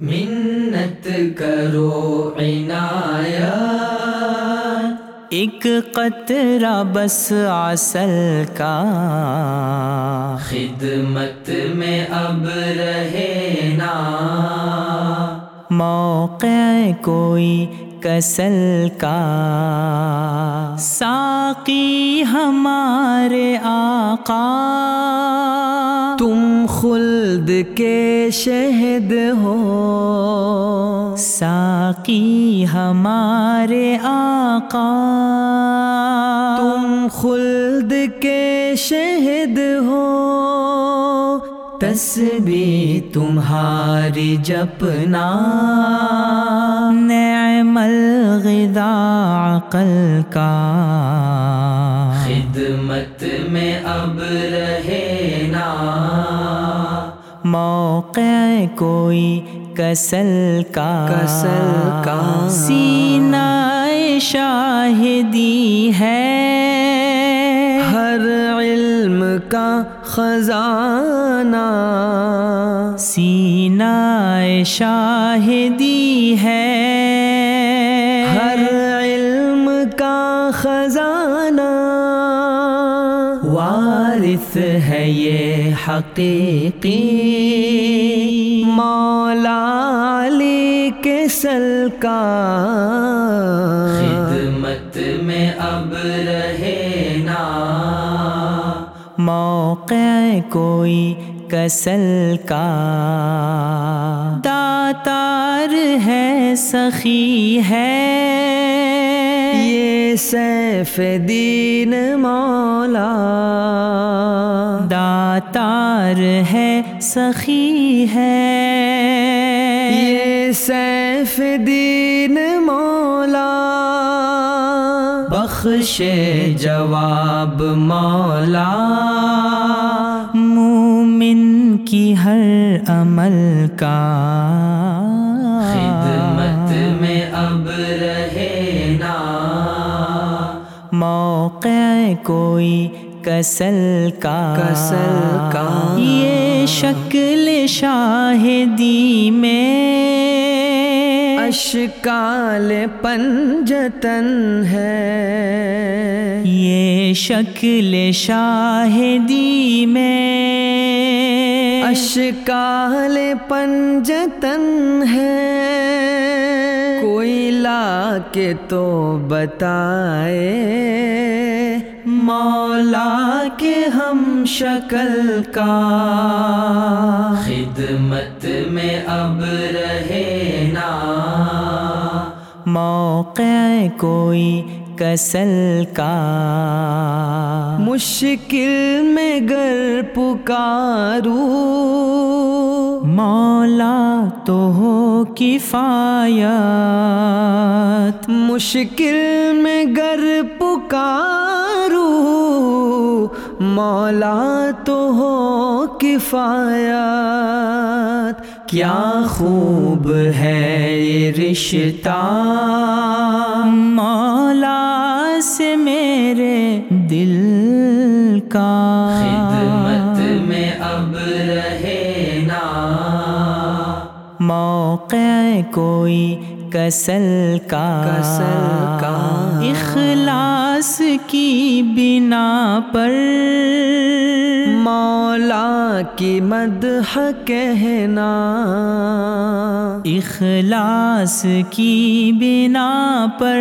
منت کرو عنایا ایک قطرہ بس عسل کا خدمت میں اب رہے نا موقع کوئی کسل کا ساقی ہمارے آقا تم خلد کے شہد ہو۔ ساقی ہمارے آقا۔ تم خلد کے شہد ہو۔ تسبیح تمہاری جپنا۔ نعم الغذا عقل کا۔ خدمت میں اب رہے نا۔ موقع کوئی کسل کا کسل کا سینہ شاہدی ہے۔ ہر علم کا خزانہ سینہ شاہدی ہے۔ ہر علم کا خزانہ وارث ہے یہ حقیقی مولا علی کے سل کا خدمت میں اب رہے نا۔ موقع کوئی کسل کا۔ داتار ہے سخی ہے۔ یہ سیف دین مولا۔ داتار ہے سخی ہے۔ یہ سیف دین مولا۔ بخش جواب مولا۔ مومن کی ہر عمل کا۔ خدمت میں اب رہے موقع کوئی کسل کا۔ کسل کا۔ یہ شکل شاہدی میں۔ اشکال پنجتن ہے۔ یہ شکل شاہدی میں۔ اشکال پنجتن ہے۔ کے تو بتائے مولا کے ہم شکل کا۔ خدمت میں اب رہے نا۔ موقع کوئی کسل کا۔ مشکل میں گر پکارو مولا تو ہو کفایت۔ مشکل میں گر پکارو، مولا تو ہو کفایت۔ کیا خوب ہے یہ رشتہ۔ مولا سے میرے دل کا۔ خدمت میں اب موقع کوئی کسل کا کسل کا۔ اخلاص کی بنا پر۔ مولا کی مدح کہنا۔ اخلاص کی بنا پر۔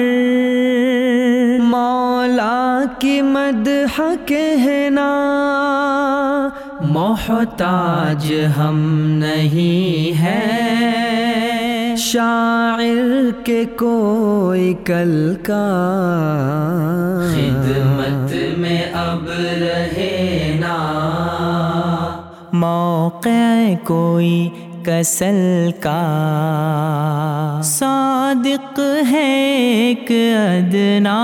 مولا کی مدح کہنا۔ محتاج ہم نہیں ہیں۔ شاعر کے کوئی کل کا خدمت میں اب رہے نا۔ موقع کوئی کسل کا۔ صادق ہے ایک ادنا۔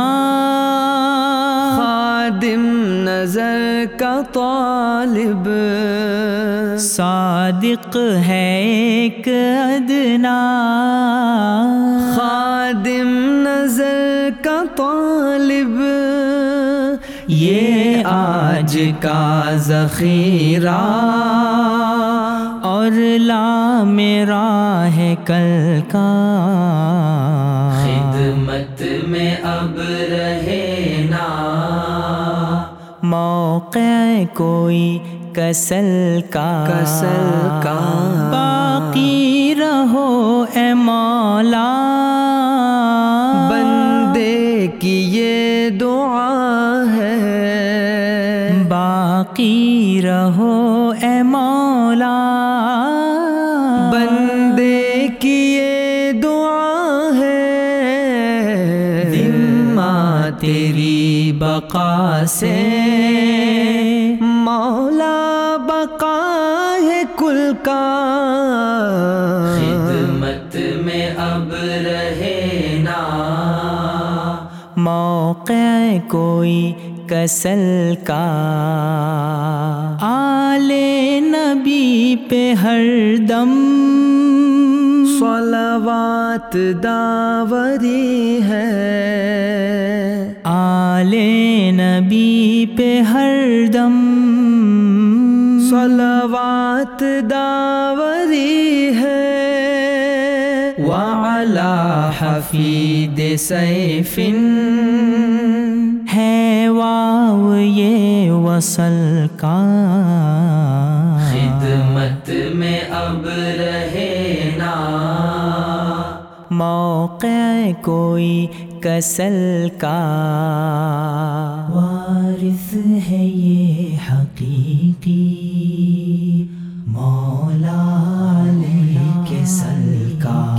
خادم نظر کا طالب۔ صادق ہے ایک ادنا۔ خادم نظر کا طالب۔ یہ آج کا ذخیرہ۔ اور لا میرا ہے کل کا۔ خدمت میں اب رہے نا۔ موقع کوئی کسل کا۔ کسل کا۔ باقی رہو اے مولا۔ بندے کی یہ دعا ہے۔ باقی رہو اے مولا۔ تیری بقا سے مولا بقا ہے کل کا خدمت میں اب رہے نا۔ موقع کوئی کسل کا۔ آل نبی پہ ہر دم صلوات داوری ہے۔ آل نبی پہ ہر دم صلوات داوری ہے۔ وعلا حفید سیف ہے واو یہ وصل کا۔ خدمت میں اب رہے موقع کوئی کسل کا۔ وارث ہے یہ حقیقی مولا علی کے سل کا۔